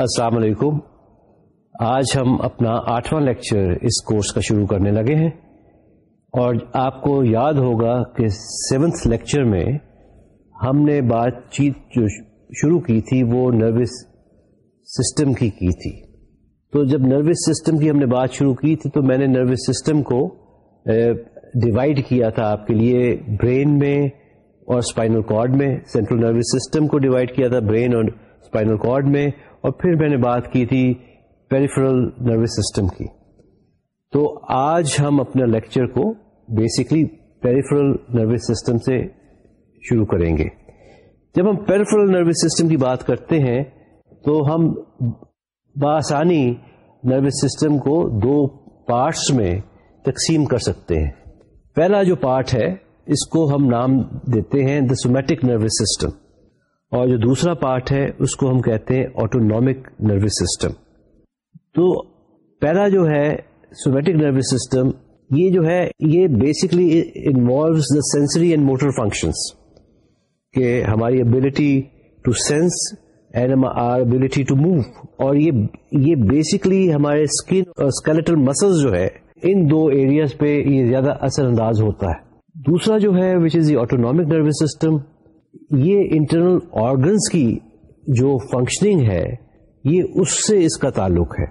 السلام علیکم۔ آج ہم اپنا آٹھواں لیکچر اس کورس کا شروع کرنے لگے ہیں۔ اور آپ کو یاد ہوگا کہ سیونتھ لیکچر میں ہم نے بات چیت جو شروع کی تھی وہ نروس سسٹم کی کی تھی۔ تو جب نروس سسٹم کی ہم نے بات شروع کی تھی تو میں نے نروس سسٹم کو ڈیوائڈ کیا تھا آپ کے لیے برین میں اور اسپائنل کارڈ میں۔ سینٹرل نروس سسٹم کو ڈیوائڈ کیا تھا برین اور اسپائنل کارڈ میں۔ اور پھر میں نے بات کی تھی پیریفرل نروس سسٹم کی۔ تو آج ہم اپنا لیکچر کو بیسکلی پیریفرل نروس سسٹم سے شروع کریں گے۔ جب ہم پیریفرل نروس سسٹم کی بات کرتے ہیں، تو ہم بآسانی نروس سسٹم کو دو پارٹس میں تقسیم کر سکتے ہیں۔ پہلا جو پارٹ ہے، اس کو ہم نام دیتے ہیں دا سومیٹک نروس سسٹم اور جو دوسرا پارٹ ہے، اس کو ہم کہتے ہیں آٹونک نروس سسٹم تو پہلا جو ہے سومیٹک نروس سسٹم یہ جو ہے، یہ basically involves the sensory and motor functions کہ ہماری ability to sense and our ability to move اور یہ یہ بیسکلی ہمارے اسکن اور اسکیلیٹل مسلس جو ہے، ان دو ایریاز پہ یہ زیادہ اثر انداز ہوتا ہے۔ دوسرا جو ہے which is the autonomic nervous system یہ انٹرنل آرگنس کی جو فنکشننگ ہے، یہ اس سے اس کا تعلق ہے.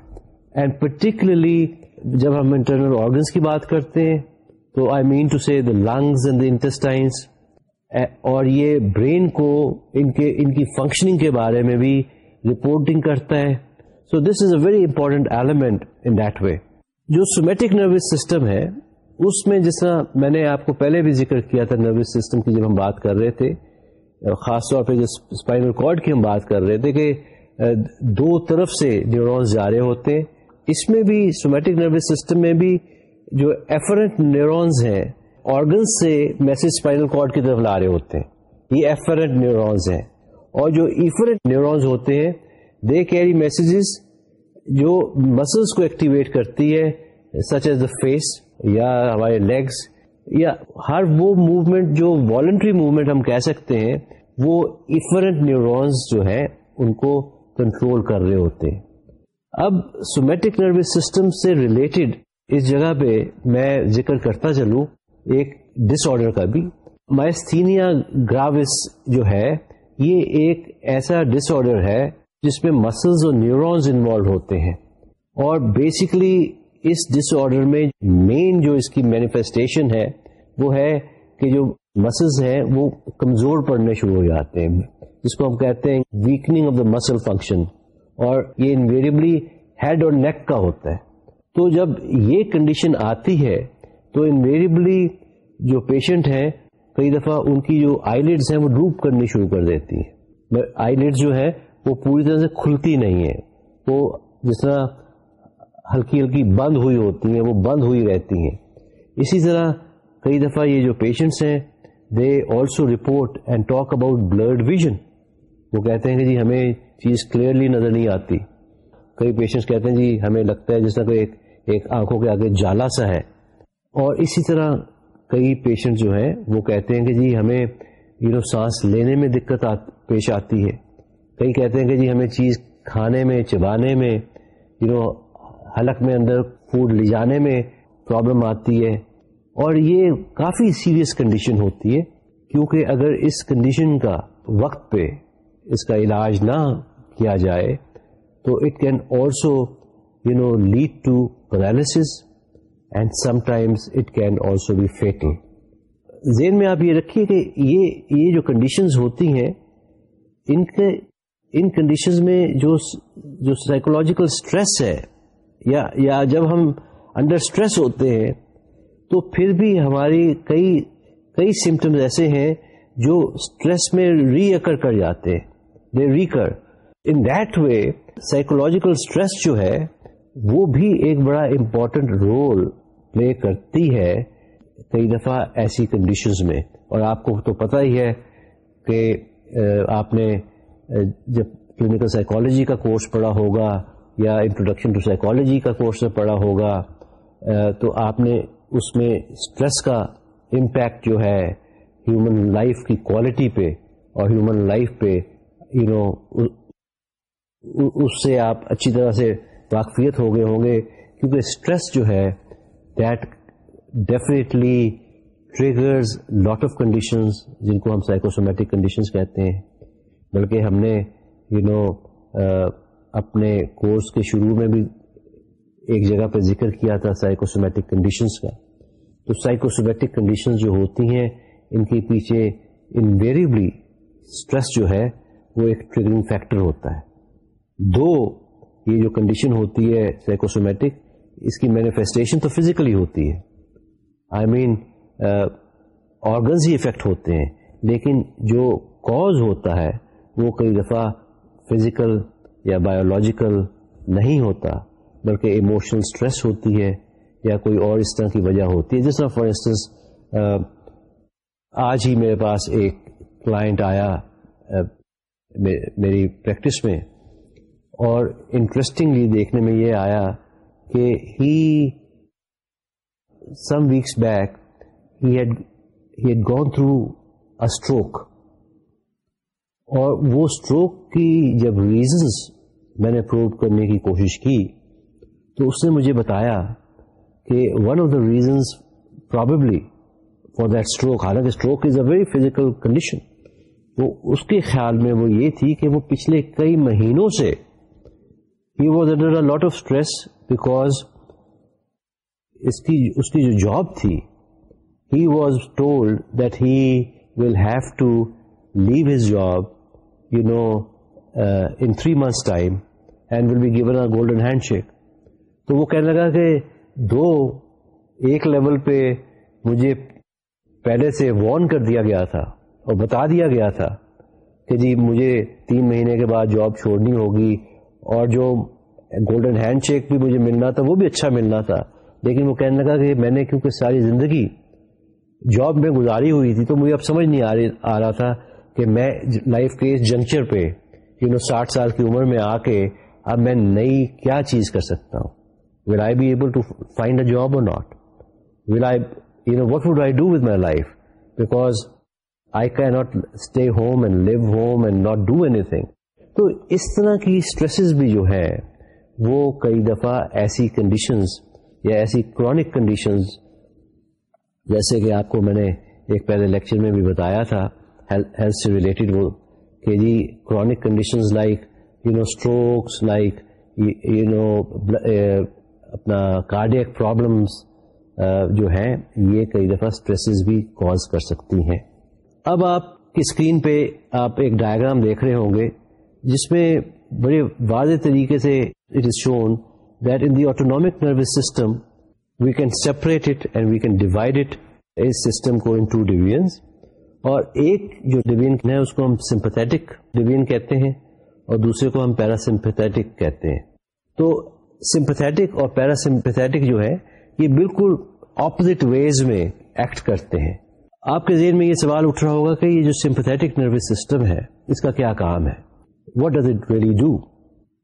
اینڈ پرٹیکولرلی جب ہم انٹرنل آرگنس کی بات کرتے ہیں، تو I mean to see the lungs and the intestines اور یہ برین کو ان کے، ان کی فنکشننگ کے بارے میں بھی رپورٹنگ کرتا ہے. So this is a very important element in that way جو سومیٹک نروس سسٹم ہے، اس میں جس طرح میں نے آپ کو پہلے بھی ذکر کیا تھا نروس سسٹم کی جب ہم بات کر رہے تھے خاص طور پہ جو اسپائنل کارڈ کی ہم بات کر رہے تھے کہ دو طرف سے نیورونس جا رہے ہوتے ہیں۔ اس میں بھی سومیٹک نروس سسٹم میں بھی جو ایفرنٹ نیورونز ہیں آرگنس سے میسج اسپائنل کارڈ کی طرف لا رہے ہوتے ہیں۔ یہ ایفرنٹ نیورونز ہیں۔ اور جو ایفرنٹ نیورونز ہوتے ہیں دے کیری میسجز جو مسلس کو ایکٹیویٹ کرتی ہے سچ ایز دا فیس یا ہمارے لیگس یا ہر وہ موومنٹ جو والنٹری موومنٹ ہم کہہ سکتے ہیں، وہ ایفرنٹ نیورونز جو ہے ان کو کنٹرول کر رہے ہوتے ہیں۔ اب سومیٹک نروس سسٹم سے ریلیٹڈ اس جگہ پہ میں ذکر کرتا چلوں، ایک ڈس آرڈر کا بھی۔ مائستینیا گراوس جو ہے، یہ ایک ایسا ڈس آرڈر ہے جس میں مسلز اور نیورونز انوالو ہوتے ہیں۔ اور بیسکلی اس ڈس آرڈر میں مین جو اس کی مینیفیسٹیشن ہے، وہ ہے کہ جو مسلس ہیں، وہ کمزور پڑنے شروع ہو جاتے ہیں، جس کو ہم کہتے ہیں ویکنگ آف دا مسل فنکشن اور یہ انویریبلی ہیڈ اور نیک کا ہوتا ہے۔ تو جب یہ کنڈیشن آتی ہے، تو انویریبلی جو پیشنٹ ہیں، کئی دفعہ ان کی جو آئی لیڈس ہیں، وہ ڈروپ کرنی شروع کر دیتی ہیں۔ آئی لیڈس جو ہے وہ پوری طرح سے کھلتی نہیں ہے وہ جس طرح ہلکی ہلکی بند ہوئی ہوتی ہیں، وہ بند ہوئی رہتی ہیں۔ اسی طرح کئی دفعہ یہ جو پیشنٹس ہیں they also report and talk about blurred vision وہ کہتے ہیں کہ جی ہمیں چیز کلیئرلی نظر نہیں آتی۔ کئی پیشنٹس کہتے ہیں جی ہمیں لگتا ہے جس طرح ایک ایک آنکھوں کے آگے جالا سا ہے۔ اور اسی طرح کئی پیشنٹ جو ہیں، وہ کہتے ہیں کہ جی ہمیں یو نو سانس لینے میں دقت پیش آتی ہے۔ کئی کہتے ہیں کہ جی ہمیں چیز کھانے میں، چبانے میں یو نو حلق میں اندر فوڈ لے جانے میں پرابلم آتی ہے اور یہ کافی سیریس کنڈیشن ہوتی ہے کیونکہ اگر اس کنڈیشن کا وقت پہ اس کا علاج نہ کیا جائے تو it can also you know lead to paralysis and sometimes it can also be fatal زین میں آپ یہ رکھیے کہ یہ یہ جو کنڈیشنز ہوتی ہیں، ان کے، ان کنڈیشنز میں جو جو سائیکولوجیکل اسٹریس ہے یا یا جب ہم انڈر اسٹریس ہوتے ہیں، تو پھر بھی ہماری کئی کئی سمٹمز ایسے ہیں جو اسٹریس میں ری اکر کر جاتے ہیں they recur in that way psychological stress جو ہے، وہ بھی ایک بڑا امپورٹنٹ رول پلے کرتی ہے کئی دفعہ ایسی کنڈیشنز میں. اور آپ کو تو پتہ ہی ہے کہ آپ نے جب کلینکل سائیکالوجی کا کورس پڑھا ہوگا یا انٹروڈکشن ٹو سائیکالوجی کا کورس پڑھا ہوگا تو آپ نے اس میں اسٹریس کا امپیکٹ جو ہے ہیومن لائف کی کوالٹی پہ اور ہیومن لائف پہ یو نو اس سے آپ اچھی طرح سے واقفیت ہو گئے ہوں گے۔ کیونکہ اسٹریس جو ہے that definitely triggers lot of conditions جن کو ہم سائیکوسومیٹک کنڈیشنز کہتے ہیں۔ بلکہ ہم نے یو you نو know, اپنے کورس کے شروع میں بھی ایک جگہ پہ ذکر کیا تھا سائیکوسومیٹک کنڈیشنز کا۔ تو سائیکوسومیٹک کنڈیشنز جو ہوتی ہیں، ان کے پیچھے انویریبلی اسٹریس جو ہے، وہ ایک ٹریگرنگ فیکٹر ہوتا ہے۔ دو، یہ جو کنڈیشن ہوتی ہے سائیکوسومیٹک اس کی مینیفیسٹیشن تو فزیکلی ہوتی ہے۔ آئی مین آرگنز ہی افیکٹ ہوتے ہیں، لیکن جو کاز ہوتا ہے، وہ کئی دفعہ فزیکل یا بایولوجیکل نہیں ہوتا، بلکہ ایموشنل اسٹریس ہوتی ہے یا کوئی اور اس طرح کی وجہ ہوتی ہے. جس طرح فار انسٹنس آج ہی میرے پاس ایک کلائنٹ آیا میری پریکٹس میں، اور انٹرسٹنگلی دیکھنے میں یہ آیا کہ he some weeks back he gone through stroke اور وہ اسٹروک کی جب ریزنس میں نے پروو کرنے کی کوشش کی، تو اس نے مجھے بتایا کہ one of the reasons probably for that stroke حالانکہ stroke is a very physical condition وہ اس کے خیال میں وہ یہ تھی کہ وہ پچھلے کئی مہینوں سے ہی was under a lot of stress because اس کی اس کی جو جاب تھی he was told that he will have to leave his job you know in three months time and will be given a golden handshake تو وہ کہنے لگا کہ دو، ایک لیول پہ مجھے پہلے سے وارن کر دیا گیا تھا اور بتا دیا گیا تھا کہ جی مجھے تین مہینے کے بعد جاب چھوڑنی ہوگی اور جو گولڈن ہینڈ شیک بھی مجھے ملنا تھا، وہ بھی اچھا ملنا تھا۔ لیکن وہ کہنے لگا کہ میں نے کیونکہ ساری زندگی جاب میں گزاری ہوئی تھی، تو مجھے اب سمجھ نہیں آ رہا تھا کہ میں لائف کے اس جنکچر پہ یو نو ساٹھ سال کی عمر میں آ کے اب میں نئی کیا چیز کر سکتا ہوں؟ Will I be able to find a job اور not will I you know what would I do with my life because I کی not stay home and leave home and not do anything تو اس طرح کی stresses بھی جو ہے وہ کئی دفعہ ایسی کنڈیشنز یا ایسی کرونک کنڈیشنز جیسے کہ آپ کو میں نے ایک پہلے لیکچر میں بھی بتایا تھا ہیلتھ سے ریلیٹڈ وہ کہ جی chronic conditions like you know strokes like you know اپنا کارڈیک پرابلمس جو ہیں یہ کئی دفعہ اسٹریسز بھی کاز کر سکتی ہیں اب آپ کی اسکرین پہ آپ ایک ڈائگرام دیکھ رہے ہوں گے جس میں بڑے واضح طریقے سے it is shown that in the autonomic nervous system we can separate it and we can divide it us system کو ان ٹو ڈویژنس اور ایک جو ڈویژن ہے، اس کو ہم سمپتھیٹک ڈویژن کہتے ہیں، اور دوسرے کو ہم پیراسمپتھیٹک کہتے ہیں۔ تو سمپتھیٹک اور پیراسمپتھیٹک جو ہے، یہ بالکل اپوزٹ ویز میں ایکٹ کرتے ہیں۔ آپ کے ذہن میں یہ سوال اٹھ رہا ہوگا کہ یہ جو سمپتھیٹک نروس سسٹم ہے، اس کا کیا کام ہے؟ What does it really do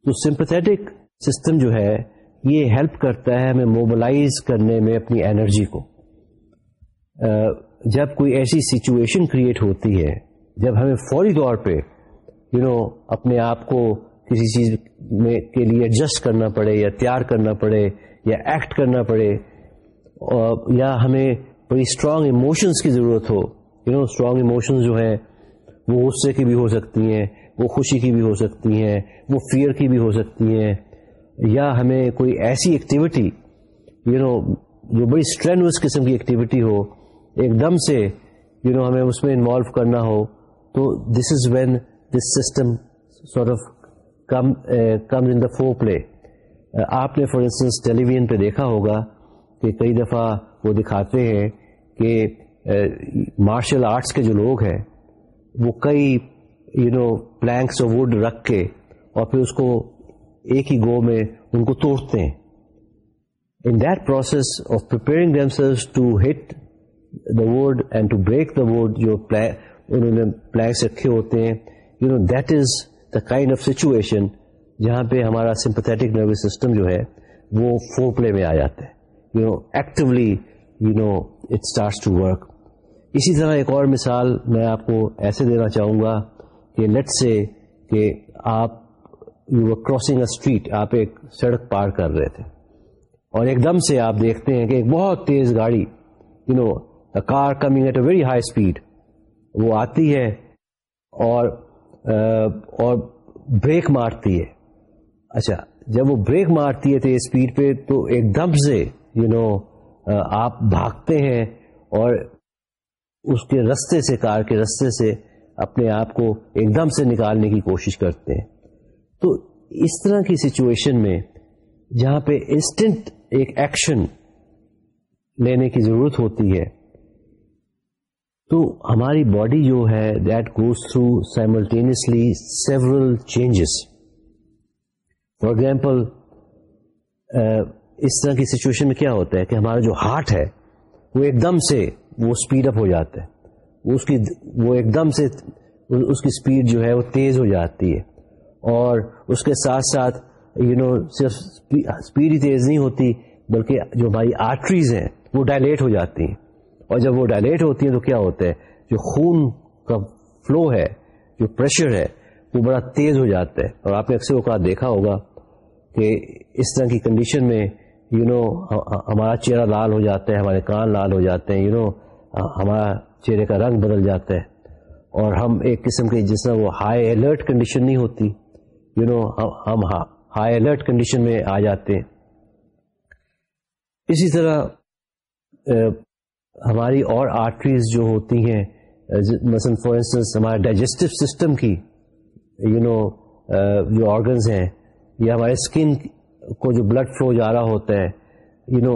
تو سمپتھیٹک سسٹم جو ہے، یہ ہیلپ کرتا ہے ہمیں موبلائز کرنے میں اپنی انرجی کو۔ جب کوئی ایسی سچویشن کریٹ ہوتی ہے، جب ہمیں فوری طور پہ یو نو اپنے آپ کو کسی چیز میں کے لیے ایڈجسٹ کرنا پڑے یا تیار کرنا پڑے یا ایکٹ کرنا پڑے یا ہمیں بڑی اسٹرانگ ایموشنس کی ضرورت ہو یو نو اسٹرانگ ایموشنز جو ہیں، وہ غصے کی بھی ہو سکتی ہیں، وہ خوشی کی بھی ہو سکتی ہیں، وہ فیئر کی بھی ہو سکتی ہیں، یا ہمیں کوئی ایسی ایکٹیویٹی یو نو جو بڑی اسٹرینوس قسم کی ایکٹیویٹی ہو ایک دم سے یو نو ہمیں اس میں انوالو کرنا ہو، تو this is when this system sort of come come in the fore play آپ نے فار انسٹنس ٹیلی ویژن پہ دیکھا ہوگا کہ کئی دفعہ وہ دکھاتے ہیں کہ uh, مارشل آرٹس کے جو لوگ ہیں، وہ کئی یو نو پلانکس اور ووڈ رکھ کے اور پھر اس کو ایک ہی گو میں ان کو توڑتے ہیں۔ In that process of preparing to hit the wood and to break the wood جو انہوں نے پلانکس رکھے ہوتے ہیں. You know that is the kind of situation جہاں پہ ہمارا سمپتھیٹک نروس سسٹم جو ہے وہ فور پلے میں آ جاتا ہے. You know actually you know it start to work اسی طرح ایک اور مثال میں آپ کو ایسے دینا چاہوں گا کہ لیٹ سے کہ آپ یو کراسنگ اے اسٹریٹ آپ ایک سڑک پار کر رہے تھے. اور ایک دم سے آپ دیکھتے ہیں کہ ایک بہت تیز گاڑی you know car coming at a very high speed وہ آتی ہے اور اور بریک مارتی ہے۔ اچھا جب وہ بریک مارتی ہے تیز اسپیڈ پہ تو ایک دم سے یو you نو know, آپ بھاگتے ہیں اور اس کے رستے سے کار کے رستے سے اپنے آپ کو ایک دم سے نکالنے کی کوشش کرتے ہیں۔ تو اس طرح کی سچویشن میں جہاں پہ انسٹنٹ ایک ایکشن لینے کی ضرورت ہوتی ہے تو ہماری باڈی جو ہے that goes through simultaneously several changes for example اس طرح کی سچویشن میں کیا ہوتا ہے کہ ہمارا جو ہارٹ ہے، وہ ایک دم سے وہ اسپیڈ اپ ہو جاتا ہے۔ اس کی وہ ایک دم سے اس کی اسپیڈ جو ہے وہ تیز ہو جاتی ہے۔ اور اس کے ساتھ ساتھ یو نو صرف اسپیڈ ہی تیز نہیں ہوتی، بلکہ جو ہماری آرٹریز ہیں، وہ ڈائلیٹ ہو جاتی ہیں۔ اور جب وہ ڈائلیٹ ہوتی ہیں تو کیا ہوتا ہے جو خون کا فلو ہے جو پریشر ہے وہ بڑا تیز ہو جاتا ہے اور آپ نے اکثر اوقات دیکھا ہوگا کہ اس طرح کی کنڈیشن میں یو you نو know, ہمارا چہرہ لال ہو جاتا ہے ہمارے کان لال ہو جاتے ہیں یو you نو know, ہمارا چہرے کا رنگ بدل جاتا ہے۔ اور ہم ایک قسم کے جس طرح وہ ہائی الرٹ کنڈیشن نہیں ہوتی یو you نو know, ہم ہائی الرٹ کنڈیشن میں آ جاتے ہیں۔ اسی طرح ہماری اور آرٹریز جو ہوتی ہیں مثلا فار انسٹنس ہمارے ڈائجسٹو سسٹم کی یو نو جو آرگنز ہیں، یا ہمارے اسکن کو جو بلڈ فلو جا رہا ہوتا ہے یو نو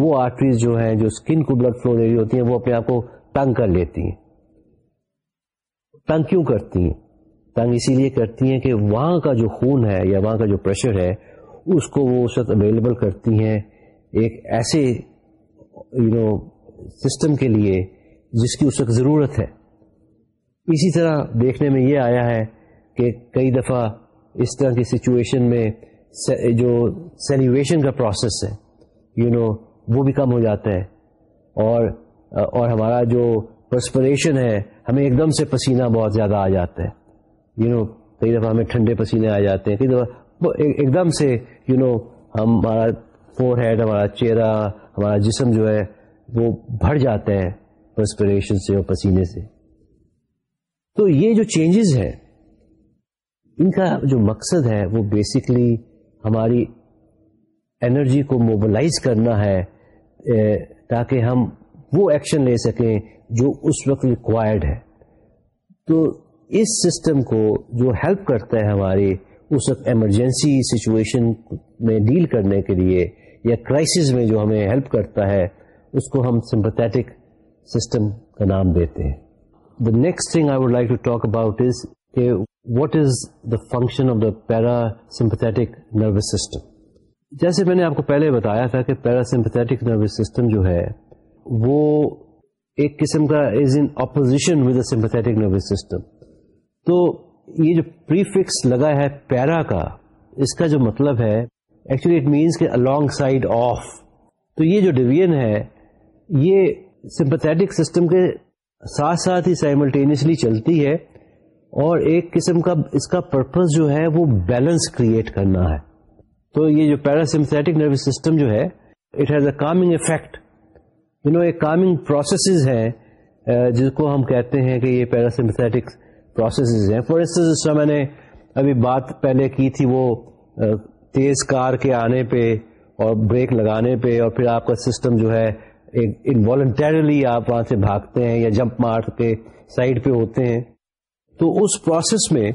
وہ آرٹریز جو ہیں، جو اسکن کو بلڈ فلو دے رہی ہوتی ہیں، وہ اپنے آپ کو تنگ کر لیتی ہیں۔ تنگ کیوں کرتی ہیں؟ تنگ اسی لیے کرتی ہیں کہ وہاں کا جو خون ہے یا وہاں کا جو پریشر ہے، اس کو وہ اس وقت اویلیبل کرتی ہیں۔ ایک ایسے یو نو سسٹم کے لیے جس کی اس وقت ضرورت ہے۔ اسی طرح دیکھنے میں یہ آیا ہے کہ کئی دفعہ اس طرح کی سچویشن میں جو سیلیویشن کا پروسیس ہے یو نو وہ بھی کم ہو جاتا ہے۔ اور اور ہمارا جو پرسپریشن ہے، ہمیں ایک دم سے پسینہ بہت زیادہ آ جاتا ہے۔ یو نو کئی دفعہ ہمیں ٹھنڈے پسینے آ جاتے ہیں۔ کئی دفعہ ایک دم سے یو نو ہمارا فور ہیڈ ہمارا چہرہ، ہمارا جسم جو ہے وہ بھر جاتا ہے پرسپریشن سے اور پسینے سے۔ تو یہ جو چینجز ہیں، ان کا جو مقصد ہے، وہ بیسکلی ہماری انرجی کو موبلائز کرنا ہے تاکہ ہم وہ ایکشن لے سکیں جو اس وقت ریکوائرڈ ہے۔ تو اس سسٹم کو جو ہیلپ کرتا ہے ہماری اس وقت ایمرجنسی سچویشن میں ڈیل کرنے کے لیے یا کرائسس میں جو ہمیں ہیلپ کرتا ہے اس کو ہم سمپتھیٹک سسٹم کا نام دیتے ہیں۔ The next thing I would like to talk about is کہ what is the function of the parasympathetic nervous system جیسے میں نے آپ کو پہلے بتایا تھا کہ پیرا سمپتھیٹک نروس سسٹم جو ہے، وہ ایک قسم کا is in opposition with sympathetic nervous system تو یہ جو پریفکس لگا ہے پیرا کا، اس کا جو مطلب ہے ایکچولی اٹ مینس کہ الانگ سائڈ آف تو یہ جو ڈویژن ہے یہ سمپتھیٹک سسٹم کے ساتھ ساتھ ہی سائملٹینیسلی چلتی ہے اور ایک قسم کا اس کا پرپز جو ہے وہ بیلنس کریٹ کرنا ہے۔ تو یہ جو پیراسمپتھیٹک نروس سسٹم جو ہے it has a calming effect you know ایک کامنگ پروسیسز ہیں uh, جس کو ہم کہتے ہیں کہ یہ پیراسمپتھیٹک پروسیسز ہیں۔ فار انسٹنس اس میں نے ابھی بات پہلے کی تھی وہ uh, تیز کار کے آنے پہ اور بریک لگانے پہ اور پھر آپ کا سسٹم جو ہے انوالنٹریلی آپ وہاں سے بھاگتے ہیں یا جمپ مار کے سائڈ پہ ہوتے ہیں۔ تو اس پروسیس میں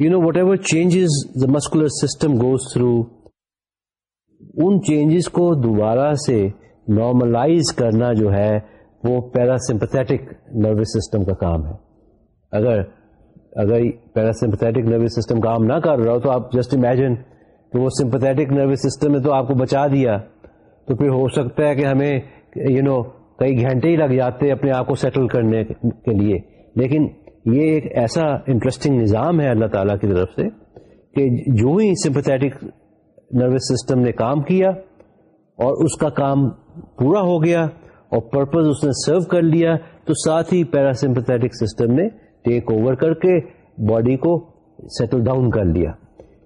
you know whatever changes the muscular system goes through in changes کو دوبارہ سے نارملائز کرنا جو ہے وہ پیراسمپتھیٹک نروس سسٹم کا کام ہے۔ اگر اگر پیراسمپتھیٹک نروس سسٹم کام نہ کر رہا ہو تو آپ جسٹ امیجن کہ وہ سمپتھیٹک نروس سسٹم نے تو آپ کو بچا دیا۔ تو پھر ہو سکتا ہے کہ ہمیں یو نو کئی گھنٹے ہی لگ جاتے اپنے آپ کو سیٹل کرنے کے لیے۔ لیکن یہ ایک ایسا انٹرسٹنگ نظام ہے اللہ تعالیٰ کی طرف سے کہ جو ہی سمپتھیٹک نروس سسٹم نے کام کیا اور اس کا کام پورا ہو گیا اور پرپز اس نے سرو کر لیا، تو ساتھ ہی پیراسمپتھیٹک سسٹم نے ٹیک اوور کر کے باڈی کو سیٹل ڈاؤن کر لیا۔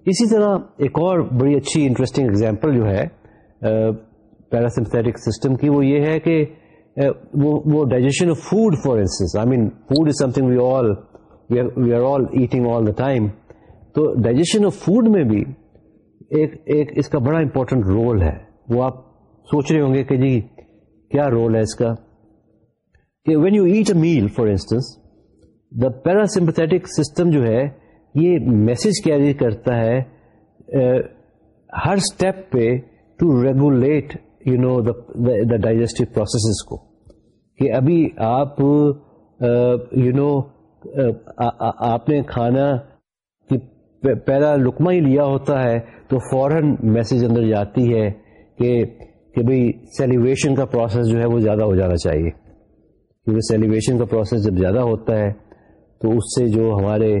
اسی طرح ایک اور بڑی اچھی انٹرسٹنگ اگزامپل جو ہے پیراسمپتھیٹک سسٹم کی وہ یہ ہے کہ eh, وہ digestion of food for instance I mean food is something we all we are all eating all the time تو ڈائجیشن آف فوڈ میں بھی ایک ایک اس کا بڑا امپورٹنٹ رول ہے۔ وہ آپ سوچ رہے ہوں گے کہ جی کیا رول ہے اس کا؟ کہ when you eat a meal for instance the parasympathetic system جو ہے، یہ میسج کیری کرتا ہے eh, ہر اسٹیپ پہ to regulate you know the digestive processes کو. کہ ابھی آپ یو نو آپ نے کھانا پہلا لکما ہی لیا ہوتا ہے تو فوراً میسج اندر جاتی ہے کہ کہ بھائی سیلیبریشن کا پروسیس جو ہے وہ زیادہ ہو جانا چاہیے. کیونکہ سیلیبریشن کا پروسیس جب زیادہ ہوتا ہے تو اس سے جو ہمارے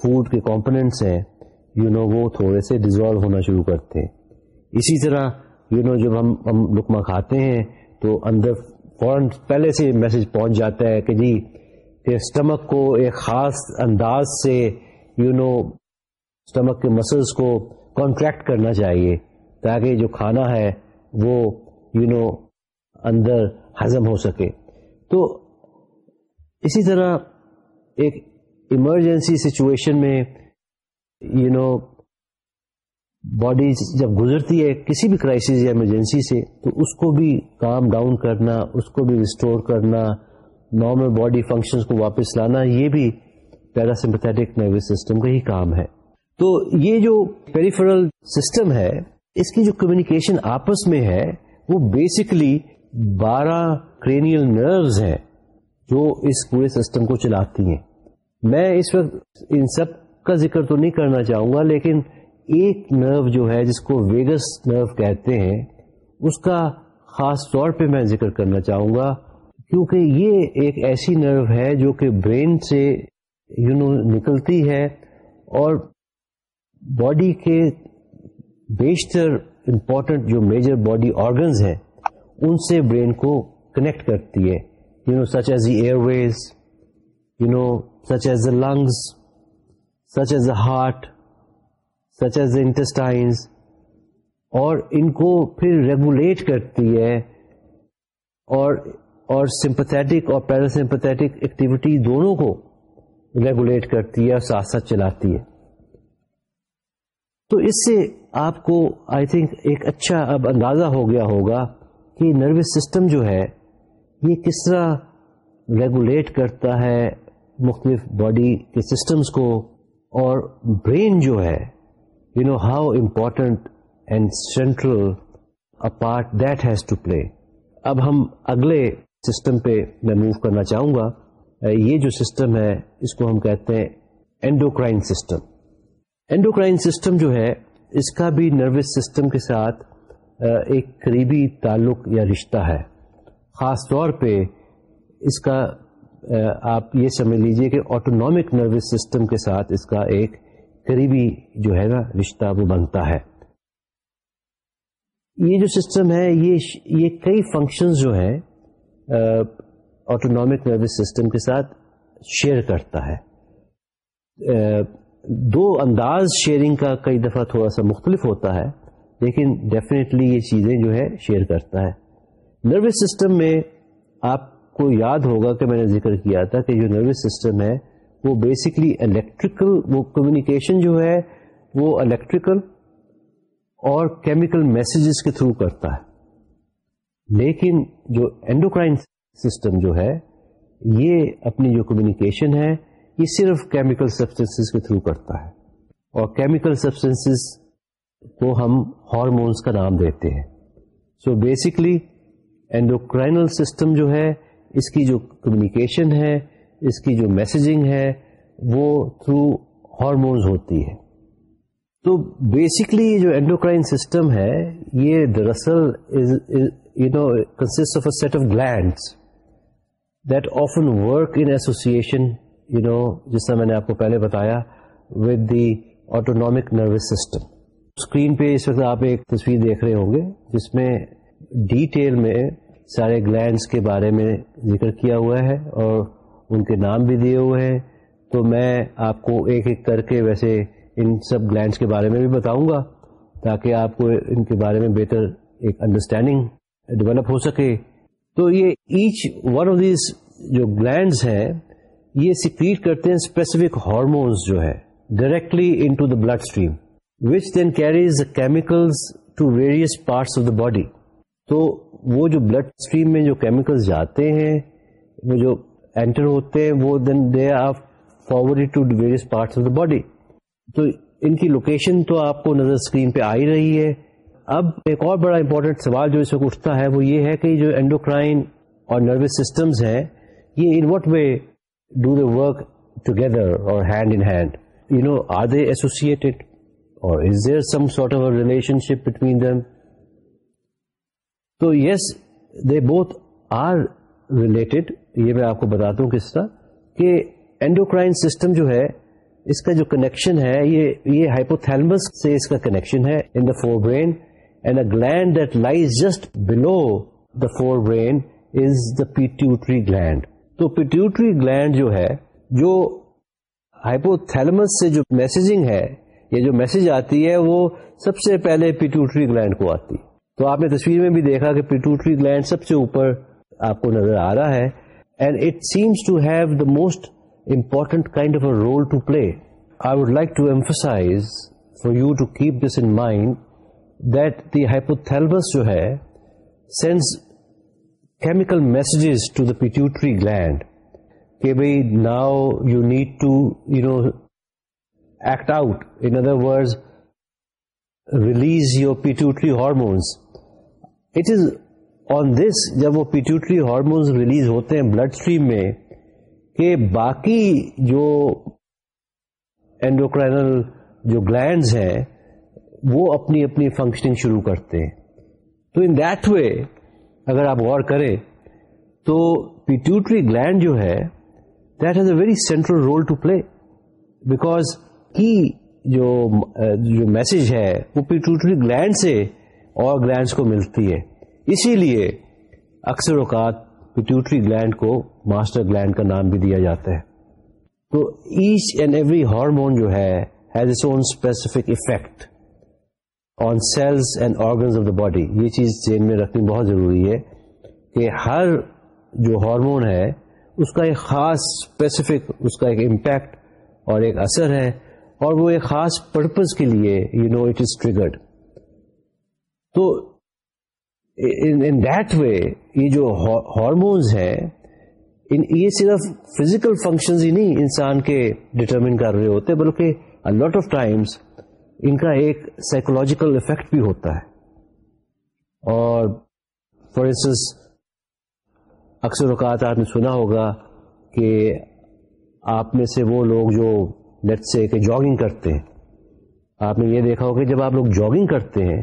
فوڈ کے کمپوننٹس ہیں یو نو وہ تھوڑے سے ڈیزالو ہونا شروع کرتے ہیں. اسی طرح یو نو جب ہم ہم لکما کھاتے ہیں، تو اندر فوراً پہلے سے میسج پہنچ جاتا ہے کہ جی کہ اسٹمک کو ایک خاص انداز سے یو نو اسٹمک کے مسلس کو کانٹریکٹ کرنا چاہیے، تاکہ جو کھانا ہے، وہ یو نو اندر ہضم ہو سکے۔ تو اسی طرح ایک ایمرجنسی سچویشن میں یو نو باڈی جب گزرتی ہے کسی بھی کرائسس یا ایمرجنسی سے، تو اس کو بھی کام ڈاؤن کرنا، اس کو بھی ریسٹور کرنا نارمل باڈی فنکشنز کو واپس لانا، یہ بھی پیراسمپتھیٹک نروس سسٹم کا ہی کام ہے۔ تو یہ جو پیریفرل سسٹم ہے، اس کی جو کمیونیکیشن آپس میں ہے، وہ بیسکلی بارہ کرینیل نروز ہیں جو اس پورے سسٹم کو چلاتی ہیں۔ میں اس وقت ان سب کا ذکر تو نہیں کرنا چاہوں گا، لیکن ایک نرو جو ہے، جس کو ویگس نرو کہتے ہیں، اس کا خاص طور پہ میں ذکر کرنا چاہوں گا، کیونکہ یہ ایک ایسی نرو ہے جو کہ برین سے یو نو نکلتی ہے اور باڈی کے بیشتر امپورٹنٹ جو میجر باڈی آرگنز ہیں، ان سے برین کو کنیکٹ کرتی ہے۔ You know such as the airways you know such as the lungs such as the heart such as intestines اور ان کو پھر ریگولیٹ کرتی ہے اور اور سمپتھیٹک اور پیراسمپتھیٹک ایکٹیویٹی دونوں کو ریگولیٹ کرتی ہے اور ساتھ ساتھ چلاتی ہے۔ تو اس سے آپ کو آئی تھنک ایک اچھا اب اندازہ ہو گیا ہوگا کہ نروس سسٹم جو ہے، یہ کس طرح ریگولیٹ کرتا ہے مختلف باڈی کے سسٹمز کو اور برین جو ہے۔ You know how important and central part that has to play اب ہم اگلے سسٹم پہ میں موو کرنا چاہوں گا. یہ جو سسٹم ہے، اس کو ہم کہتے ہیں اینڈوکرائن سسٹم اینڈوکرائن سسٹم جو ہے، اس کا بھی نروس سسٹم کے ساتھ ایک قریبی تعلق یا رشتہ ہے. خاص طور پہ، اس کا آپ یہ سمجھ لیجیے کہ آٹونامک نروس سسٹم کے ساتھ اس کا ایک قریبی جو ہے نا، رشتہ وہ بنتا ہے۔ یہ جو سسٹم ہے، یہ یہ کئی فنکشنز جو ہیں آٹونامک نروس سسٹم کے ساتھ شیئر کرتا ہے۔ دو انداز شیئرنگ کا کئی دفعہ تھوڑا سا مختلف ہوتا ہے، لیکن ڈیفینیٹلی یہ چیزیں جو ہے شیئر کرتا ہے۔ نروس سسٹم میں آپ کو یاد ہوگا کہ میں نے ذکر کیا تھا کہ جو نروس سسٹم ہے وہ بیسکلی الیکٹریکل وہ کمیونیکیشن جو ہے، وہ الیکٹریکل اور کیمیکل میسیجز کے تھرو کرتا ہے. لیکن جو اینڈوکرائن سسٹم جو ہے، یہ اپنی جو کمیونیکیشن ہے، یہ صرف کیمیکل سبسٹینس کے تھرو کرتا ہے. اور کیمیکل سبسٹینس کو ہم ہارمونس کا نام دیتے ہیں. سو بیسکلی اینڈوکرائنل سسٹم جو ہے، اس کی جو کمیونیکیشن ہے اس کی جو میسجنگ ہے وہ تھرو ہارمونز ہوتی ہے۔ تو بیسکلی جو اینڈوکرائن سسٹم ہے، یہ دراصل you know consist of a set of glands that often work in association you know جس طرح میں نے آپ کو پہلے بتایا with the autonomic nervous system screen پہ اس وقت آپ ایک تصویر دیکھ رہے ہوں گے، جس میں ڈیٹیل میں سارے گلینڈس کے بارے میں ذکر کیا ہوا ہے اور ان کے نام بھی دیے ہوئے ہیں۔ تو میں آپ کو ایک ایک کر کے ویسے ان سب گلینڈس کے بارے میں بھی بتاؤں گا، تاکہ آپ کو ان کے بارے میں بہتر ایک انڈرسٹینڈنگ ڈیولپ ہو سکے۔ تو یہ ایچ ون آف دیز جو گلینڈس ہیں، یہ سیکریٹ کرتے ہیں اسپیسیفک ہارمونس جو ہے directly into the blood stream which then carries chemicals to various parts of the body تو وہ جو بلڈ اسٹریم میں جو کیمیکلز جاتے ہیں، وہ جو اینٹر ہوتے ہیں، وہ then they are forward to various parts of the body تو ان کی لوکیشن تو آپ کو نظر اسکرین پہ آ ہی رہی ہے. اب ایک اور بڑا امپورٹنٹ سوال جو اس وقت اٹھتا ہے وہ یہ ہے کہ جو اینڈوکرائن اور نروس سسٹمز ہیں، یہ in what way do the work together اور hand in hand you know are they associated اور is there some sort of relationship between them تو yes they both are related یہ میں آپ کو بتاتا ہوں کس طرح کہ اینڈوکرائن سسٹم جو ہے، اس کا جو کنیکشن ہے، یہ یہ ہائپوتھیلمس سے اس کا کنیکشن ہے in the forebrain and a gland that lies just below the forebrain is the pituitary gland تو پیٹیوٹری گلینڈ جو ہے، جو ہائپوتھیلمس سے جو میسجنگ ہے، یہ جو میسج آتی ہے، وہ سب سے پہلے پیٹیوٹری گلینڈ کو آتی۔ تو آپ نے تصویر میں بھی دیکھا کہ پیٹوٹری گلینڈ سب سے اوپر آپ کو نظر آ رہا ہے and it seems to have the most important kind of a role to play I would like to emphasise for you to keep this in mind that the hypothalamus جو ہے sends chemical messages to the pituitary gland کہ بھائی now you need to you know act out in other words release your pituitary hormones it is on this جب وہ pituitary hormones release ہوتے ہیں blood stream میں، کہ باقی جو اینڈوکرائنل جو گلینڈز ہیں، وہ اپنی اپنی فنکشننگ شروع کرتے ہیں۔ تو ان دیٹ وے اگر آپ غور کریں، تو پیٹیوٹری گلینڈ جو ہے that has a very central role to play because کی جو میسج ہے، وہ پیٹیوٹری گلینڈ سے اور گلینڈس کو ملتی ہے۔ اسی لیے اکثر اوقات پیٹیوٹری گلینڈ کو ماسٹر گلینڈ کا نام بھی دیا جاتا ہے۔ تو ایچ اینڈ ایوری ہارمون جو ہے has its own specific effect on cells and organs of the body یہ چیز ذہن میں رکھنی بہت ضروری ہے کہ ہر جو ہارمون ہے، اس کا ایک خاص اسپیسیفک اس کا ایک امپیکٹ اور ایک اثر ہے اور وہ ایک خاص پرپز کے لیے you know it is triggered تو ان دیٹ وے یہ جو ہارمونز ہیں یہ صرف فزیکل فنکشنز ہی نہیں انسان کے ڈٹرمن کر رہے ہوتے، بلکہ لاٹ آف ٹائمس ان کا ایک سائیکولوجیکل افیکٹ بھی ہوتا ہے۔ اور فار انسٹنس اکثر اوقات آپ نے سنا ہوگا کہ آپ میں سے وہ لوگ جو لیٹ سے کہ جاگنگ کرتے ہیں، آپ نے یہ دیکھا ہوگا کہ جب آپ لوگ جاگنگ کرتے ہیں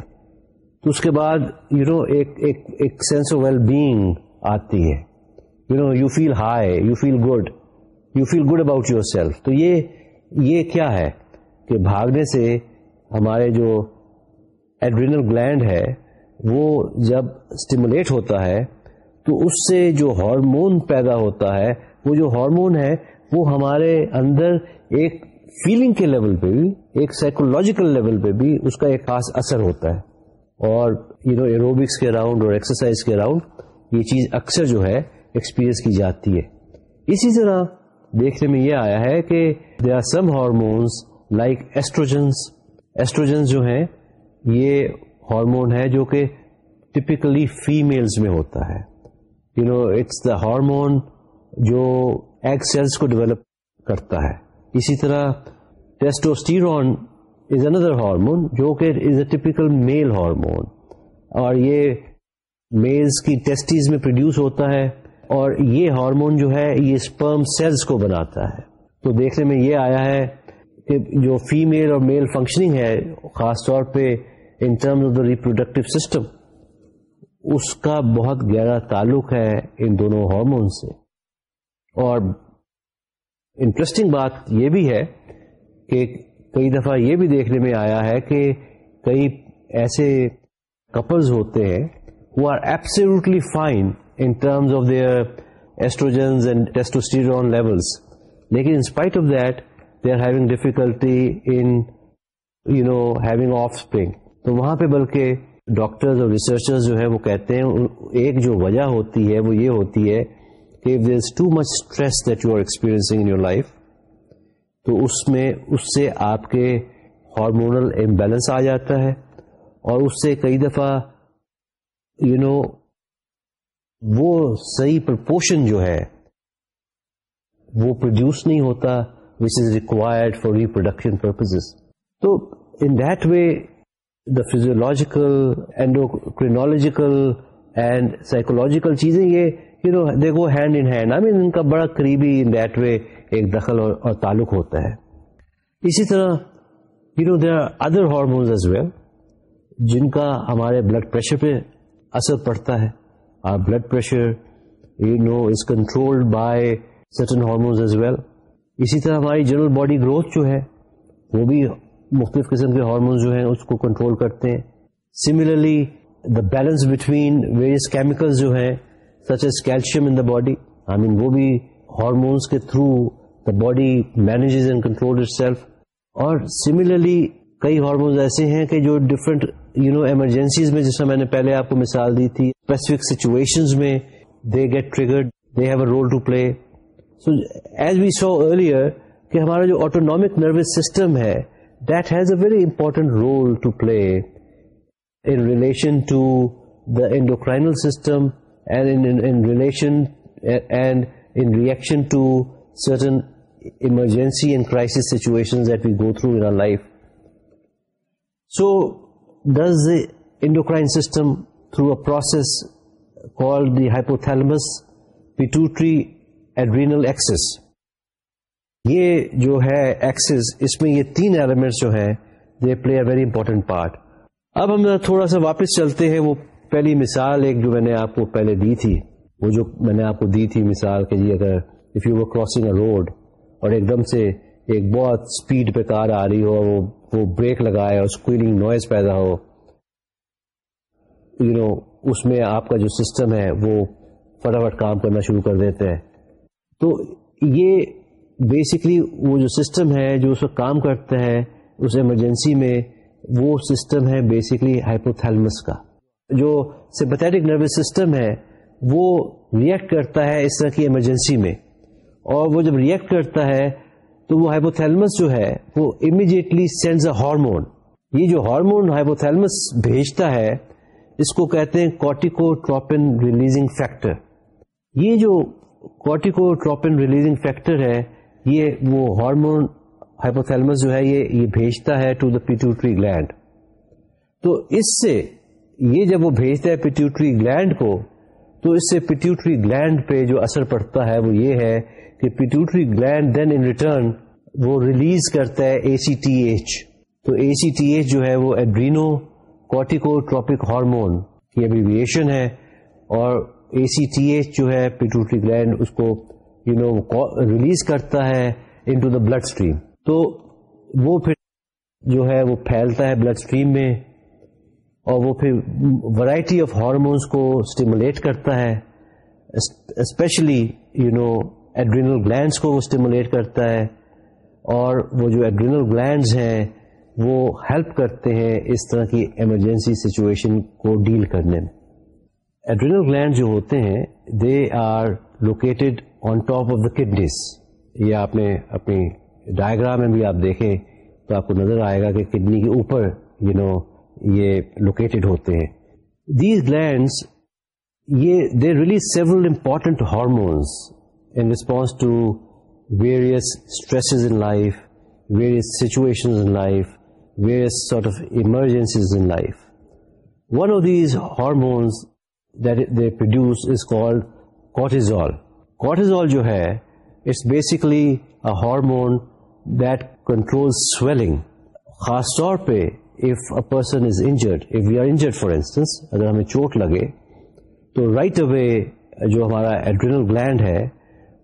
تو اس کے بعد یو نو ایک سینس آف ویل بینگ آتی ہے. You know you feel high you feel good you feel good about yourself تو یہ یہ کیا ہے کہ بھاگنے سے ہمارے جو ایڈرینل گلینڈ ہے، وہ جب اسٹیمولیٹ ہوتا ہے، تو اس سے جو ہارمون پیدا ہوتا ہے، وہ جو ہارمون ہے، وہ ہمارے اندر ایک فیلنگ کے لیول پہ بھی، ایک سائیکولوجیکل لیول پہ بھی اس کا ایک خاص اثر ہوتا ہے. اور یو نو ایروبکس کے اراؤنڈ اور ایکسرسائز کے اراؤنڈ یہ چیز اکثر جو ہے ایکسپیرئنس کی جاتی ہے۔ اسی طرح دیکھنے میں یہ آیا ہے کہ they are some hormones like estrogens estrogens جو ہیں، یہ ہارمون ہے جو کہ ٹپکلی فیمیلز میں ہوتا ہے۔ You know it's the hormone جو ایگ سیلس کو ڈیولپ کرتا ہے۔ اسی طرح ٹیسٹوسٹیرون از اندر ہارمون جو کہ از اے ٹیپیکل میل ہارمون اور یہ میلز کی ٹیسٹیز میں پروڈیوس ہوتا ہے اور یہ ہارمون جو ہے، یہ اسپرم سیلز کو بناتا ہے. تو دیکھنے میں یہ آیا ہے کہ جو فیمیل اور میل فنکشننگ ہے، خاص طور پہ in terms of the reproductive system اس کا بہت گہرا تعلق ہے ان دونوں ہارمون سے. اور انٹرسٹنگ بات یہ بھی ہے کہ کئی دفعہ یہ بھی دیکھنے میں آیا ہے کہ کئی ایسے کپلز ہوتے ہیں who are absolutely fine in terms of their oestrogens and testosterone levels لیکن in spite of that they are having difficulty in you know having offspring تو وہاں پہ بلکہ ڈاکٹرز اور ریسرچر جو ہے وہ کہتے ہیں ایک جو وجہ ہوتی ہے وہ یہ ہوتی ہے کہ there is too much stress that you are experiencing in your life تو اس میں اس سے آپ کے ہارمونل امبیلنس آ جاتا ہے اور اس سے کئی دفعہ یو you نو know, وہ صحیح پرپوشن جو ہے وہ پروڈیوس نہیں ہوتا which is required for reproduction purpose تو in that way the physiological endocrinological and psychological چیزیں یہ you know they go hand in hand I mean ان کا بڑا قریبی ان دیٹ وے ایک دخل اور, اور تعلق ہوتا ہے۔ اسی طرح you know they are other hormones as well جن کا ہمارے بلڈ پریشر پہ اثر پڑتا ہے۔ Or blood pressure you know is controlled by certain hormones as well اسی طرح ہماری جنرل باڈی گروتھ جو ہے وہ بھی مختلف قسم کے ہارمونس جو ہیں اس کو کنٹرول کرتے ہیں۔ Similarly the balance between various chemical جو ہیں such as calcium in the body I mean وہ بھی ہارمونس کے through the body manages and control itself اور سملرلی کئی ہارمونس ایسے ہیں کہ جو ڈفرنٹ یو نو ایمرجنسیز میں جس میں میں نے پہلے آپ کو مثال دی تھی اسپیسیفک سچویشن میں they get triggered they have a role to play so as we saw earlier کہ ہمارا جو آٹونک نروس سسٹم ہے that has a very important role to play in relation to the endocrinal system and in relation and in reaction to certain emergency and crisis situations that we go through in our life. So, does the endocrine system, through a process called the hypothalamus pituitary adrenal axis, یہ جو ہے Axis اس میں یہ تین elements جو ہیں they play a very important part اب ہم تھوڑا سا واپس چلتے ہیں وہ پہلی مثال ایک جو میں نے آپ کو پہلے دی تھی وہ جو میں نے آپ کو دی تھی مثال کہ جی اگر if you crossing a road اور ایک دم سے ایک بہت اسپیڈ پہ کار آ رہی ہو وہ وہ بریک لگائے اور اسکوئلنگ نوائز پیدا ہو یو you نو know, اس میں آپ کا جو سسٹم ہے وہ فٹافٹ کام کرنا شروع کر دیتے ہیں۔ تو یہ بیسکلی وہ جو سسٹم ہے جو اس وقت کام کرتا ہے اس ایمرجنسی میں وہ سسٹم ہے بیسکلی ہائپوتھیلمس کا۔ جو سمپتھیٹک نروس سسٹم ہے، وہ ریئیکٹ کرتا ہے اس طرح کی ایمرجنسی میں. اور وہ جب ریئیکٹ کرتا ہے، تو وہ ہائپوتھیلمس جو ہے، وہ امیڈیٹلی سینڈز اے ہارمون یہ جو ہارمون ہائپوتھیلمس بھیجتا ہے، اس کو کہتے ہیں کوٹیکوٹروپن ریلیزنگ فیکٹر یہ جو کوٹیکوٹروپن ریلیزنگ فیکٹر ہے، یہ وہ ہارمون ہائپوتھیلمس جو ہے، یہ یہ بھیجتا ہے ٹو دا پیٹیوٹری گلینڈ تو اس سے یہ جب وہ بھیجتا ہے پیٹیوٹری گلینڈ کو، تو اس سے پیٹیوٹری گلینڈ پہ جو اثر پڑتا ہے وہ یہ ہے کہ pituitary gland then in return وہ ریلیز کرتا ہے اے سی ٹی ایچ تو اے سی ٹی ایچ جو ہے وہ ایڈرینو کوٹیکو ٹروپک ہارمون کی ابریویشن ہے اور اے سی ٹی ایچ جو ہے پیٹیوٹری گلینڈ اس کو یو نو ریلیز کرتا ہے into the blood stream تو وہ پھر جو ہے وہ پھیلتا ہے بلڈ اسٹریم میں۔ اور وہ پھر ورائٹی آف ہارمونس کو اسٹیمولیٹ کرتا ہے especially you know adrenal glands کو وہ اسٹیمولیٹ کرتا ہے اور وہ جو ایڈرینل گلینڈز ہیں وہ ہیلپ کرتے ہیں اس طرح کی ایمرجنسی سچویشن کو ڈیل کرنے میں۔ ایڈرینل گلینڈ جو ہوتے ہیں they are located on top of the kidneys یہ آپ نے اپنی ڈائگرام میں بھی آپ دیکھیں تو آپ کو نظر آئے گا کہ کڈنی کے اوپر یو you نو know, یہ لوکیٹڈ ہوتے ہیں۔ دیز گلینڈس یہ they release several important hormones in response to various stresses in life various situation in life various sort of emergencies in life one of these hormones that they produce is called cortisol cortisol جو ہے it's basically hormone that control swelling خاص طور پہ if a person is injured if we are injured for instance اگر ہمیں چوٹ لگے تو رائٹ اوے جو ہمارا ایڈرینل گلینڈ ہے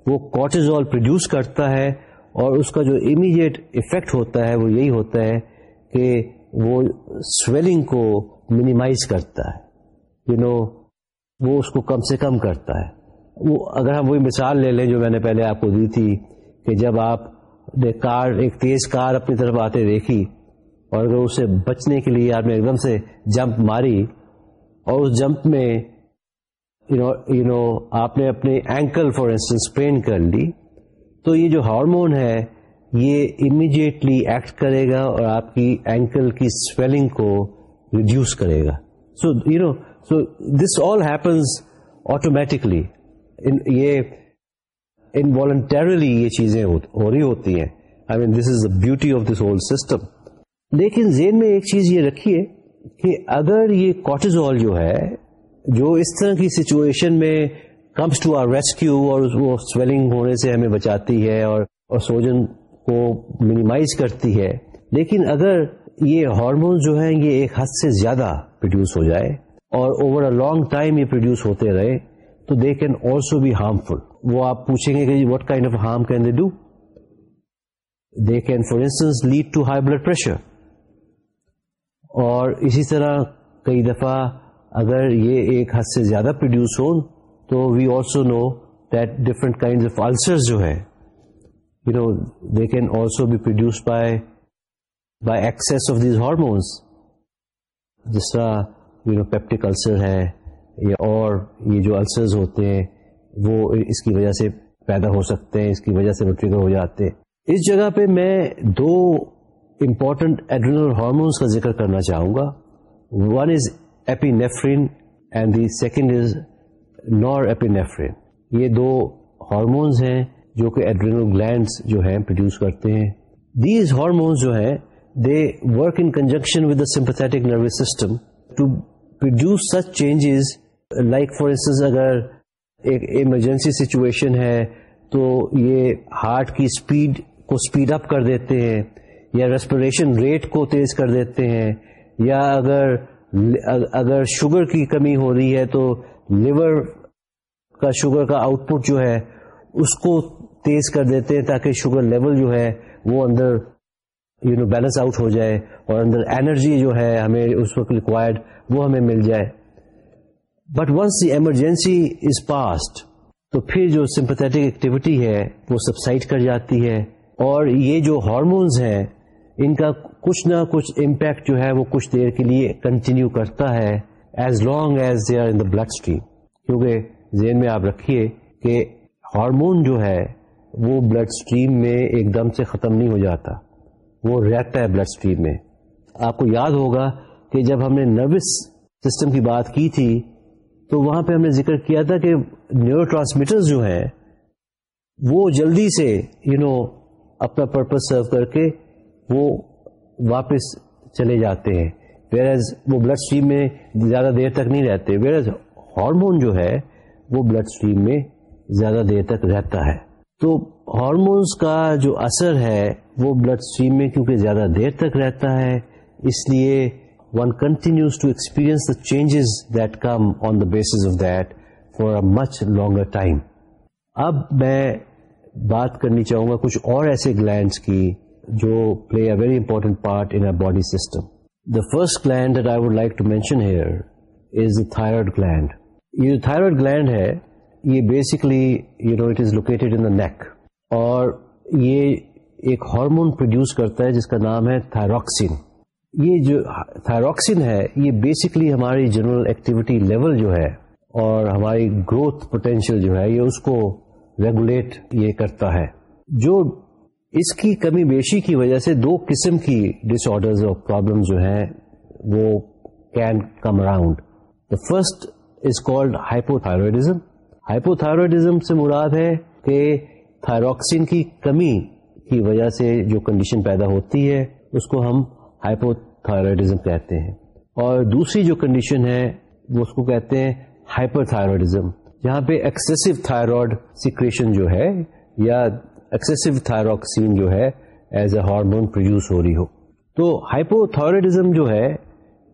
وہ کوٹیزول پروڈیوس کرتا ہے اور اس کا جو امیڈیٹ افیکٹ ہوتا ہے وہ یہی ہوتا ہے کہ وہ سویلنگ کو منیمائز کرتا ہے۔ یو you نو know, وہ اس کو کم سے کم کرتا ہے۔ وہ اگر ہم وہی مثال لے لیں جو میں نے پہلے آپ کو دی تھی کہ جب آپ نے کار ایک تیز کار اپنی طرف آتے دیکھی اور اگر اسے بچنے کے لیے آپ نے ایک دم سے جمپ ماری اور اس جمپ میں یو نو آپ نے اپنے اینکل فار انسٹنس پین کر لی، تو یہ جو ہارمون ہے، یہ امیڈیٹلی ایکٹ کرے گا اور آپ کی اینکل کی سویلنگ کو ریڈیوس کرے گا. So you know so this all happens automatically یہ انوالنٹریلی یہ چیزیں ہو رہی ہوتی ہیں. I mean this is the beauty of this whole system لیکن زین میں ایک چیز یہ رکھیے کہ اگر یہ کوٹیزول جو ہے، جو اس طرح کی سچویشن میں کمس ٹو آر ریسکیو اور وہ سویلنگ ہونے سے ہمیں بچاتی ہے اور اور سوجن کو منیمائز کرتی ہے، لیکن اگر یہ ہارمون جو ہیں، یہ ایک حد سے زیادہ پروڈیوس ہو جائے اور اوور اے لانگ ٹائم یہ پروڈیوس ہوتے رہے، تو they can also be harmful وہ آپ پوچھیں گے کہ what kind of harm can they do they can for instance lead to high blood pressure اور اسی طرح کئی دفعہ اگر یہ ایک حد سے زیادہ پروڈیوس ہو، تو we also know that different kind of ulcer جو ہے you know they can also be produce by by excess of these hormones جس طرح یو نو پیپٹک السر ہے، یا اور یہ جو السرز ہوتے ہیں، وہ اس کی وجہ سے پیدا ہو سکتے ہیں، اس کی وجہ سے وہ ٹریگر ہو جاتے ہیں۔ اس جگہ پہ میں دو امپورٹنٹ ایڈرینل ہارمونس کا ذکر کرنا چاہوں گا. One is epinephrine and the second is norepinephrine یہ دو ہارمونس ہیں جو کہ ایڈرینل گلینڈس جو ہیں پروڈیوس کرتے ہیں. دیز ہارمونس جو ہیں they work in conjunction with the sympathetic nervous system to produce such changes like for instance اگر ایک ایمرجنسی سچویشن ہے تو یہ ہارٹ کی اسپیڈ کو اسپیڈ اپ کر دیتے ہیں. یا ریسپریشن ریٹ کو تیز کر دیتے ہیں، یا اگر اگر شوگر کی کمی ہو رہی ہے تو لیور کا شوگر کا آؤٹ پٹ جو ہے اس کو تیز کر دیتے ہیں تاکہ شوگر لیول جو ہے وہ اندر یو نو بیلنس آؤٹ ہو جائے اور اندر انرجی جو ہے ہمیں اس وقت ریکوائرڈ وہ ہمیں مل جائے۔ But once the emergency is passed تو پھر جو سمپتھیٹک ایکٹیویٹی ہے وہ سبسائڈ کر جاتی ہے اور یہ جو ہارمونز ہیں ان کا کچھ نہ کچھ امپیکٹ جو ہے وہ کچھ دیر کے لیے کنٹینیو کرتا ہے as long as they are in the blood stream کیونکہ ذہن میں آپ رکھیے کہ ہارمون جو ہے وہ بلڈ اسٹریم میں ایک دم سے ختم نہیں ہو جاتا. وہ رہتا ہے بلڈ اسٹریم میں. آپ کو یاد ہوگا کہ جب ہم نے نروس سسٹم کی بات کی تھی تو وہاں پہ ہم نے ذکر کیا تھا کہ نیورو ٹرانسمیٹر جو ہیں وہ جلدی سے یو you نو know, اپنا پرپز سرو کر کے وہ واپس چلے جاتے ہیں۔ ویر ایز وہ بلڈ اسٹریم میں زیادہ دیر تک نہیں رہتے۔ ویر ایز ہارمون جو ہے وہ بلڈ اسٹریم میں زیادہ دیر تک رہتا ہے۔ تو ہارمونس کا جو اثر ہے وہ بلڈ اسٹریم میں کیونکہ زیادہ دیر تک رہتا ہے، اس لیے one continues to experience the changes that come on the basis of that for a much longer time اب میں بات کرنی چاہوں گا کچھ اور ایسے گلینڈس کی جو play a very important part in body system the first gland that I would like to mention here is the thyroid gland یہ جو تھائرائڈ گلینڈ ہے، یہ basically you know it is located in the neck اور یہ ایک hormone produce کرتا ہے جس کا نام ہے تھائروکسین یہ جو تھائروکسین ہے، یہ بیسکلی ہماری جنرل ایکٹیویٹی لیول جو ہے اور ہماری گروتھ پوٹینشیل جو ہے، یہ اس کو ریگولیٹ یہ کرتا ہے. جو اس کی کمی بیشی کی وجہ سے دو قسم کی ڈس آرڈر اور پرابلم جو ہیں وہ can come around. The first is called hypothyroidism سے مراد ہے کہ تھائروکسین کی کمی کی وجہ سے جو کنڈیشن پیدا ہوتی ہے، اس کو ہم ہائپوتھائرائڈیزم کہتے ہیں۔ اور دوسری جو کنڈیشن ہے، وہ اس کو کہتے ہیں ہائپر تھائرائڈزم جہاں پہ ایکسیسو تھائرائڈ سیکریشن جو ہے یا ایکسیسو تھائروکسین جو ہے ایز اے ہارمون پروڈیوس ہو رہی ہو۔ تو ہائپوتھائرڈزم جو ہے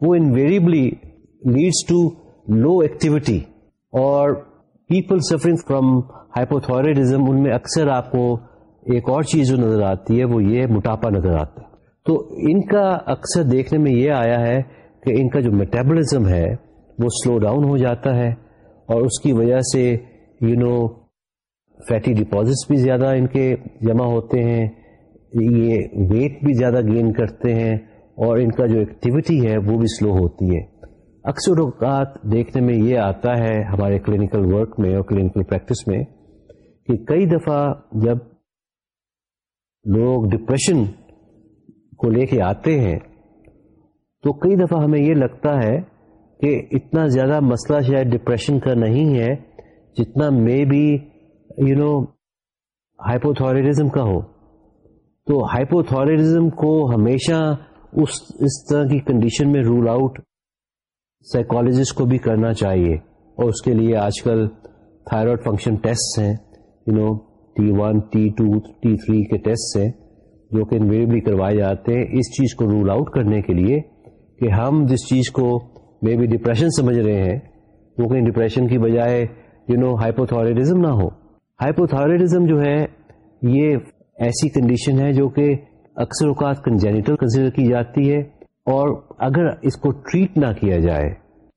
وہ invariably leads to low activity اور پیپل سفرنگ فرام ہائپوتھائرڈزم ان میں اکثر آپ کو ایک اور چیز جو نظر آتی ہے وہ یہ موٹاپا نظر آتا ہے۔ تو ان کا اکثر دیکھنے میں یہ آیا ہے کہ ان کا جو میٹابولزم ہے وہ سلو ڈاؤن ہو جاتا ہے اور اس کی وجہ سے you you know know, fatty deposits بھی زیادہ ان کے جمع ہوتے ہیں، یہ ویٹ بھی زیادہ گین کرتے ہیں اور ان کا جو ایکٹیویٹی ہے وہ بھی سلو ہوتی ہے۔ اکثر اوقات دیکھنے میں یہ آتا ہے ہمارے کلینکل ورک میں اور کلینکل پریکٹس میں کہ کئی دفعہ جب لوگ ڈپریشن کو لے کے آتے ہیں، تو کئی دفعہ ہمیں یہ لگتا ہے کہ اتنا زیادہ مسئلہ شاید ڈپریشن کا نہیں ہے جتنا مے بی یو نو ہائپوتھوریزم کا ہو، تو ہائپوتھوریزم کو ہمیشہ اس اس طرح کی کنڈیشن میں رول آؤٹ سائیکالوجسٹ کو بھی کرنا چاہیے۔ اور اس کے لیے آج کل تھائرائڈ فنکشن ٹیسٹ ہیں۔ You know T one T two T three کے ٹیسٹ ہیں جو کہ انویریبلی کروائے جاتے ہیں۔ اس چیز کو رول آؤٹ کرنے کے لیے کہ ہم جس چیز کو مے بی ڈپریشن سمجھ رہے ہیں، وہ کہیں ڈپریشن کی بجائے یو نو ہائپوتھوریڈزم نہ ہو۔ ہائپوتھوریڈزم جو ہے، یہ ایسی کنڈیشن ہے جو کہ اکثر اوقات کنجینیٹل کنسیڈر کی جاتی ہے اور اگر اس کو ٹریٹ نہ کیا جائے،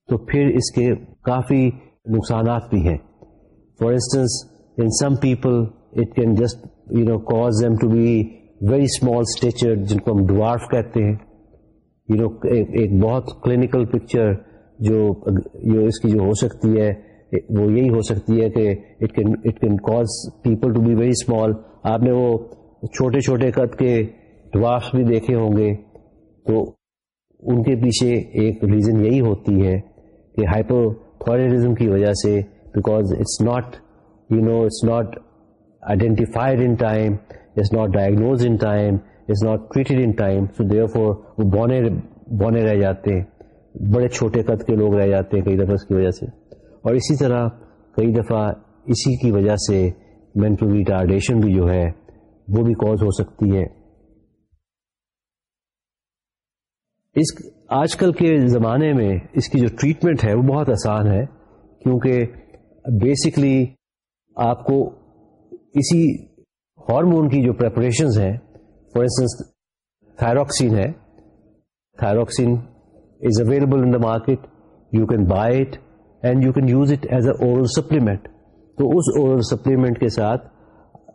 تو پھر اس کے کافی نقصانات بھی ہیں۔ For instance in some people it can just you know cause to be very small stature جن کو ہم ڈوارف کہتے ہیں۔ یو نو ایک بہت کلینکل پکچر جو اس کی جو ہو سکتی ہے وہ یہی ہو سکتی ہے کہ it can it can cause people to be very small آپ نے وہ چھوٹے چھوٹے قد کے ڈوارف بھی دیکھے ہوں گے تو ان کے پیچھے ایک ریزن یہی ہوتی ہے کہ ہائپوتھوریزم کی وجہ سے because it's not you know it's not identified in time it's not diagnose in time it's not treated in time so therefore وہ بونے بونے رہ جاتے ہیں، بڑے چھوٹے قد کے لوگ رہ جاتے ہیں کئی دفعہ اس کی وجہ سے۔ اور اسی طرح کئی دفعہ اسی کی وجہ سے مینٹل ریٹارڈیشن بھی جو ہے وہ بھی کوز ہو سکتی ہے۔ اس آج کل کے زمانے میں اس کی جو ٹریٹمنٹ ہے وہ بہت آسان ہے، کیونکہ بیسکلی آپ کو اسی ہارمون کی جو پریپریشنز ہیں فار انسٹنس تھائروکسین ہے۔ Thyroxine is available in the market you can buy it and you can use it as a oral supplement تو اس اورل سپلیمنٹ کے ساتھ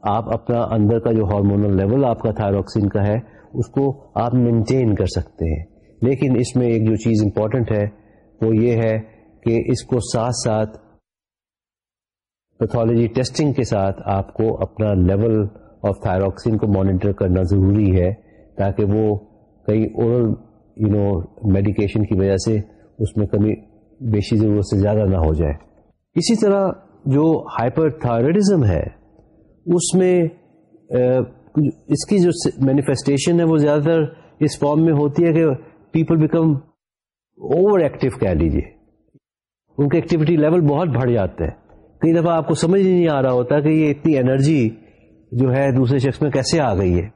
آپ اپنا اندر کا جو ہارمونل لیول آپ کا تھائروکسین کا ہے، اس کو آپ مینٹین کر سکتے ہیں۔ لیکن اس میں ایک جو چیز امپورٹنٹ ہے، وہ یہ ہے کہ اس کو ساتھ ساتھ پیتھولوجی ٹیسٹنگ کے ساتھ آپ کو اپنا لیول آف تھائروکسین کو مانیٹر کرنا ضروری ہے، تاکہ وہ کئی اورل یو نو میڈیکیشن کی وجہ سے اس میں کمی بیشی ضرورت سے زیادہ نہ ہو جائے۔ اسی طرح جو ہائپر تھائرائڈزم ہے، اس میں اس کی جو مینیفیسٹیشن ہے، وہ زیادہ تر اس فارم میں ہوتی ہے کہ پیپل بیکم اوور ایکٹیو کہہ لیجیے ان کے ایکٹیویٹی لیول بہت بڑھ جاتا ہے کئی دفعہ آپ کو سمجھ ہی نہیں آ رہا ہوتا کہ یہ اتنی انرجی جو ہے دوسرے شخص میں کیسے آ گئی ہے۔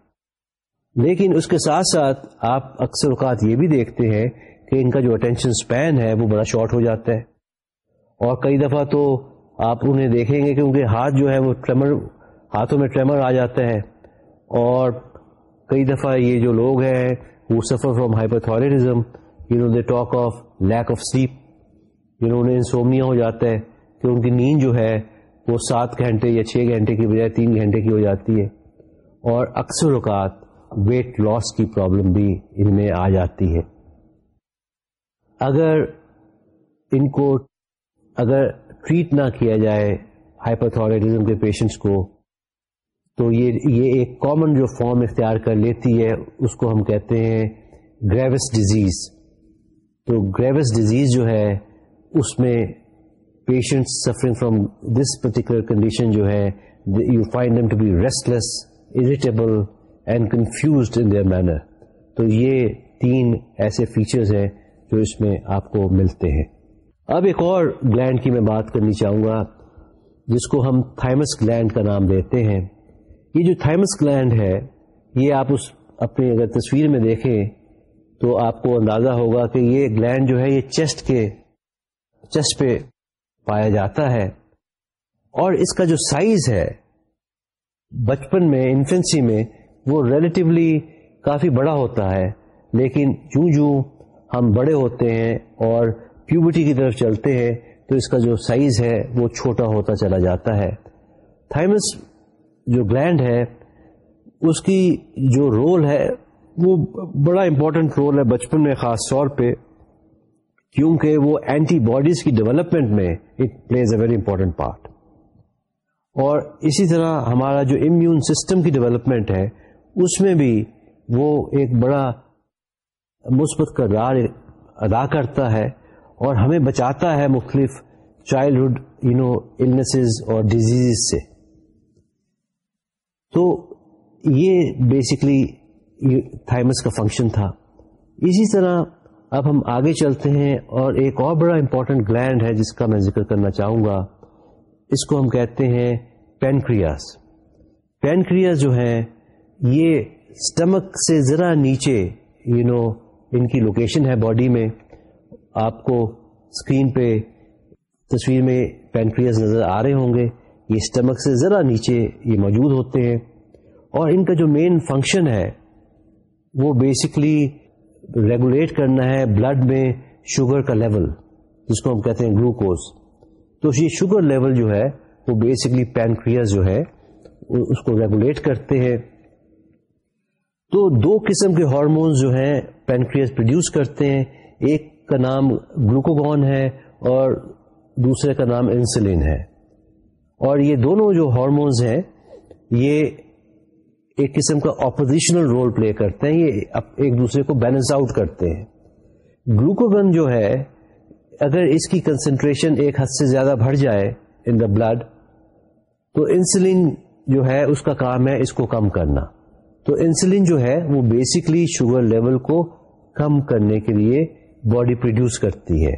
لیکن اس کے ساتھ ساتھ آپ اکثر اوقات یہ بھی دیکھتے ہیں کہ ان کا جو اٹینشن اسپین ہے وہ بڑا شارٹ ہو جاتا ہے۔ اور کئی دفعہ تو آپ انہیں دیکھیں گے کہ ان کے ہاتھ جو ہے وہ ٹریمر ہاتھوں میں ٹریمر آ جاتا ہے۔ اور کئی دفعہ یہ جو لوگ ہیں وہ suffer from hyperthyroidism you know they talk of lack of sleep you know انہیں انسومنیا ہو جاتا ہے کہ ان کی نیند جو ہے وہ سات گھنٹے یا چھ گھنٹے کی بجائے تین گھنٹے کی ہو جاتی ہے۔ اور اکثر اوقات ویٹ لاس کی پرابلم بھی ان میں آ جاتی ہے۔ اگر ان کو اگر ٹریٹ نہ کیا جائے ہائپرتھوریزم کے پیشنٹس کو، تو یہ یہ ایک کامن جو فارم اختیار کر لیتی ہے، اس کو ہم کہتے ہیں گریوس ڈیزیز تو گریوس ڈیزیز جو ہے، اس میں patient suffering from this particular condition جو ہے you find them to be restless irritable and confused in their manner تو یہ تین ایسے فیچرز ہیں جو اس میں آپ کو ملتے ہیں۔ اب ایک اور گلینڈ کی میں بات کرنی چاہوں گا، جس کو ہم تھائمس گلینڈ کا نام دیتے ہیں۔ یہ جو تھائمس گلینڈ ہے، یہ آپ اس اپنی اگر تصویر میں دیکھیں تو آپ کو اندازہ ہوگا کہ یہ گلینڈ جو ہے، یہ چیسٹ کے چیسٹ پہ پایا جاتا ہے۔ اور اس کا جو سائز ہے، بچپن میں انفینسی میں، وہ ریلیٹیولی کافی بڑا ہوتا ہے۔ لیکن جو جو ہم بڑے ہوتے ہیں اور پیوبٹی کی طرف چلتے ہیں، تو اس کا جو سائز ہے، وہ چھوٹا ہوتا چلا جاتا ہے۔ تھائمس جو گلینڈ ہے، اس کی جو رول ہے، وہ بڑا امپورٹنٹ رول ہے بچپن میں، خاص طور پہ، کیونکہ وہ اینٹی باڈیز کی ڈیولپمنٹ میں it plays a very important part اور اسی طرح ہمارا جو امیون سسٹم کی ڈیولپمنٹ ہے، اس میں بھی وہ ایک بڑا مثبت کردار ادا کرتا ہے اور ہمیں بچاتا ہے مختلف چائلڈہڈ یو نو النسز اور ڈیزیز سے۔ تو یہ بیسکلی تھائمس کا فنکشن تھا۔ اسی طرح اب ہم آگے چلتے ہیں اور ایک اور بڑا امپورٹنٹ گلینڈ ہے جس کا میں ذکر کرنا چاہوں گا۔ اس کو ہم کہتے ہیں پینکریاس پینکریاس جو ہے یہ اسٹمک سے ذرا نیچے یو you نو know, ان کی لوکیشن ہے باڈی میں، آپ کو اسکرین پہ تصویر میں پینکریاس نظر آ رہے ہوں گے، یہ اسٹمک سے ذرا نیچے یہ موجود ہوتے ہیں اور ان کا جو مین فنکشن ہے، وہ بیسکلی ریگولیٹ کرنا ہے بلڈ میں شوگر کا لیول جس کو ہم کہتے ہیں گلوکوز تو یہ شوگر لیول جو ہے، وہ بیسکلی پینکریاز جو ہے، اس کو ریگولیٹ کرتے ہیں تو دو قسم کے ہارمونز جو ہیں پینکریاز پروڈیوس کرتے ہیں۔ ایک کا نام گلوکوگون ہے اور دوسرے کا نام انسولین ہے۔ اور یہ دونوں جو ہارمونز ہیں، یہ ایک قسم کا اپوزیشنل رول پلے کرتے ہیں، یہ ایک دوسرے کو بیلنس آؤٹ کرتے ہیں۔ گلوکوگن جو ہے، اگر اس کی کنسنٹریشن ایک حد سے زیادہ بڑھ جائے ان دا بلڈ تو انسولین جو ہے، اس کا کام ہے اس کو کم کرنا۔ تو انسولین جو ہے وہ بیسکلی شوگر لیول کو کم کرنے کے لیے باڈی پروڈیوس کرتی ہے۔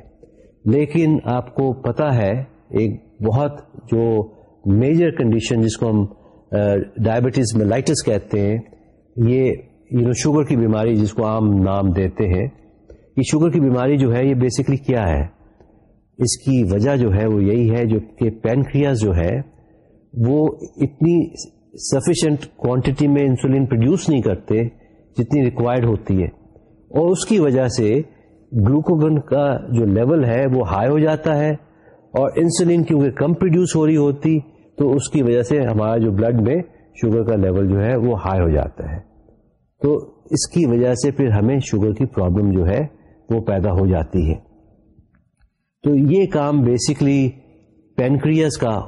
لیکن آپ کو پتا ہے ایک بہت جو میجر کنڈیشن جس کو ہم ڈائبٹیز میں لائٹس کہتے ہیں، یہ یو نو شوگر کی بیماری جس کو عام نام دیتے ہیں، یہ شوگر کی بیماری جو ہے یہ بیسکلی کیا ہے؟ اس کی وجہ جو ہے وہ یہی ہے جو کہ پینکریاز جو ہے وہ اتنی سفیشینٹ کوانٹٹی میں انسولین پروڈیوس نہیں کرتے جتنی ریکوائرڈ ہوتی ہے۔ اور اس کی وجہ سے گلوکوگن کا جو لیول ہے وہ ہائی ہو جاتا ہے اور انسولین کیونکہ کم پروڈیوس ہو رہی ہوتی تو اس کی وجہ سے ہمارا جو بلڈ میں شوگر کا لیول جو ہے وہ ہائی ہو جاتا ہے۔ تو اس کی وجہ سے پھر ہمیں شوگر کی پرابلم جو ہے وہ پیدا ہو جاتی ہے۔ تو یہ کام بیسکلی پینکریس کا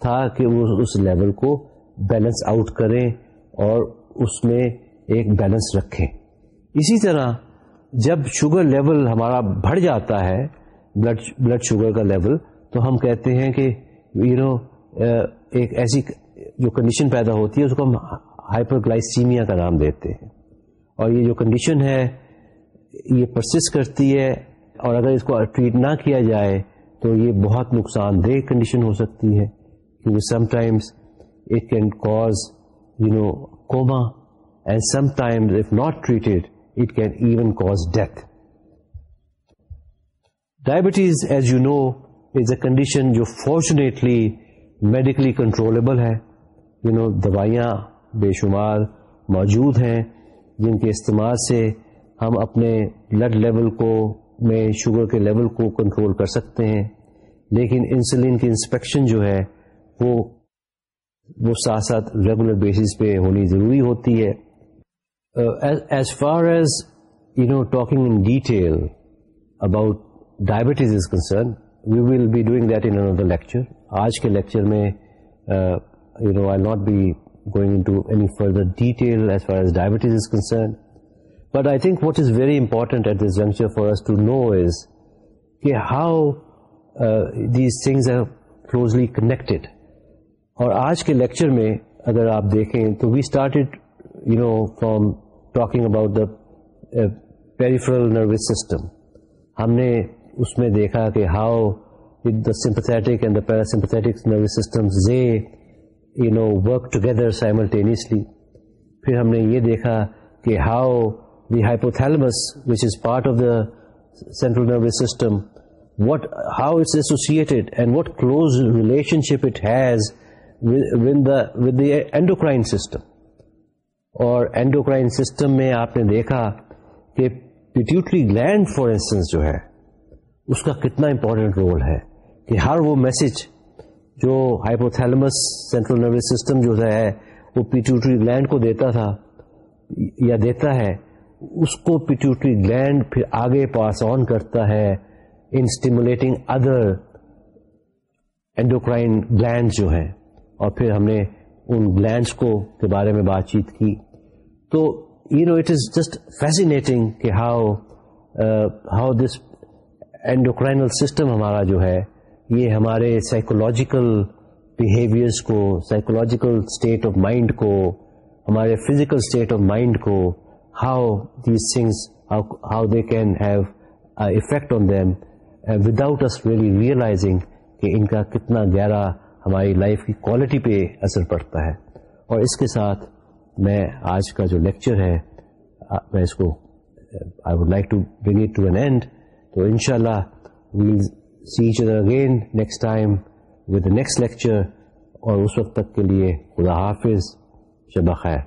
تھا کہ وہ اس لیول کو بیلنس آؤٹ کریں اور اس میں ایک بیلنس رکھیں۔ اسی طرح جب شوگر لیول ہمارا بڑھ جاتا ہے، بلڈ بلڈ شوگر کا لیول، تو ہم کہتے ہیں کہ یو نو ایک ایسی جو کنڈیشن پیدا ہوتی ہے، اس کو ہم ہائپر گلائسیمیا کا نام دیتے ہیں۔ اور یہ جو کنڈیشن ہے، یہ پرسس کرتی ہے، اور اگر اس کو ٹریٹ نہ کیا جائے، تو یہ بہت نقصان دہ کنڈیشن ہو سکتی ہے، کیونکہ sometimes it can cause you know coma and sometimes if not treated it can even cause death diabetes as you know is a condition جو فارچونیٹلی میڈیکلی کنٹرولبل ہے یو نو دوائیاں بے شمار موجود ہیں جن کے استعمال سے ہم اپنے بلڈ لیول کو میں شوگر کے لیول کو کنٹرول کر سکتے ہیں لیکن انسولین کی انسپیکشن جو ہے وہ وہ ساتھ ساتھ ریگولر بیسس پہ ہونی ضروری ہوتی ہے۔ As far as you know talking in detail about diabetes is concern we will be doing that in another lecture آج کے لیکچر میں you know I not be going to any further detail as far as diabetes is concern but I think what is very important at this juncture for us to know is کہ how these things are closely connected اور آج کے lecture میں اگر آپ دیکھیں تو we started you know from talking about the peripheral nervous system ہم نے اس میں دیکھا کہ how the sympathetic and the parasympathetic nervous system they you know work together simultaneously پھر ہم نے یہ دیکھا کہ how the hypothalamus which is part of the central nervous system what how it's associated and what close relationship it has with the endocrine system اور endocrine system میں آپ نے دیکھا کہ پیٹیوٹری گلینڈ فار انسٹنس جو ہے، اس کا کتنا امپورٹنٹ رول ہے کہ ہر وہ میسج جو ہائپوتھیلمس سینٹرل نروس سسٹم جو ہے، وہ پیٹیوٹری گلینڈ کو دیتا تھا یا دیتا ہے، اس کو پیٹیوٹری گلینڈ پھر آگے پاس آن کرتا ہے in stimulating other endocrine gland جو ہیں۔ اور پھر ہم نے ان گلینڈس کو کے بارے میں بات چیت کی۔ تو you know it is just fascinating کہ how how this endocrinal system ہمارا جو ہے، یہ ہمارے سائیکولوجیکل بیہیویئرس کو سائیکولوجیکل اسٹیٹ آف مائنڈ کو، ہمارے فزیکل اسٹیٹ آف مائنڈ کو how these things how they can have effect on them without us really realizing کہ ان کا کتنا گہرا ہماری لائف کی کوالٹی پہ اثر پڑتا ہے۔ اور اس کے ساتھ میں آج کا جو لیکچر ہے میں اس کو I would like to bring it to an end تو ان شاء اللہ we'll see each other again next time with next lecture اور اس وقت تک کے لیے خدا حافظ۔ شبہ خیر